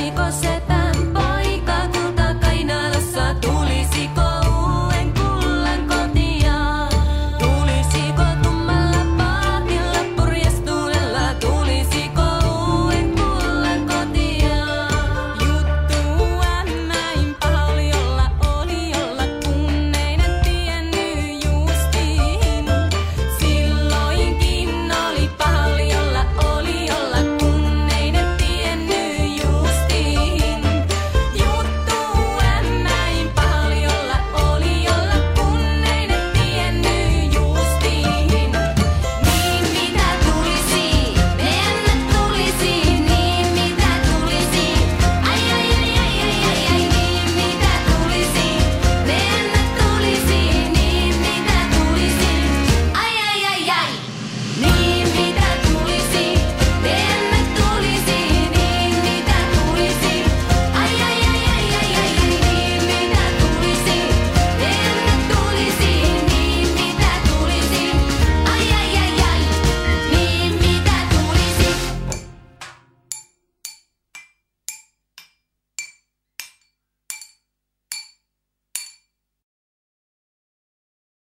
chicos se tan...